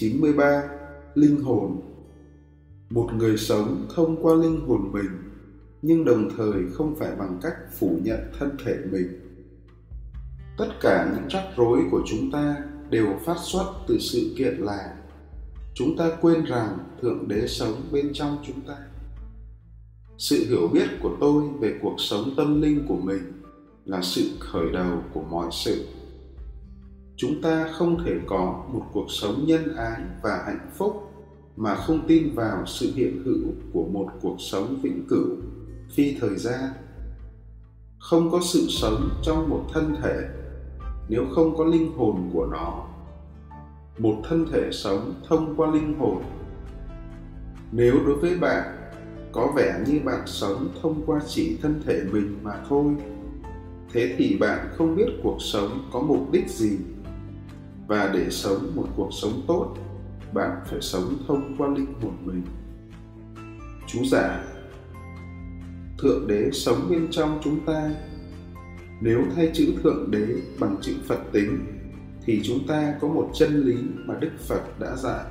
93. Linh hồn Một người sống thông qua linh hồn mình, nhưng đồng thời không phải bằng cách phủ nhận thân thể mình. Tất cả những rắc rối của chúng ta đều phát xuất từ sự kiện là chúng ta quên rằng Thượng Đế sống bên trong chúng ta. Sự hiểu biết của tôi về cuộc sống tâm linh của mình là sự khởi đầu của mọi sự chúng ta không thể có một cuộc sống nhân ái và hạnh phúc mà không tin vào sự hiện hữu của một cuộc sống vĩnh cửu phi thời gian không có sự sống trong một thân thể. Nếu không có linh hồn của nó, một thân thể sống thông qua linh hồn. Nếu đối với bạn có vẻ như bạn sống thông qua chỉ thân thể mình mà thôi, thế thì bạn không biết cuộc sống có mục đích gì và để sống một cuộc sống tốt bạn phải sống thông qua linh hồn mình. Chú giả, thượng đế sống bên trong chúng ta. Nếu thay chữ thượng đế bằng chữ phật tính thì chúng ta có một chân lý mà đức phật đã dạy.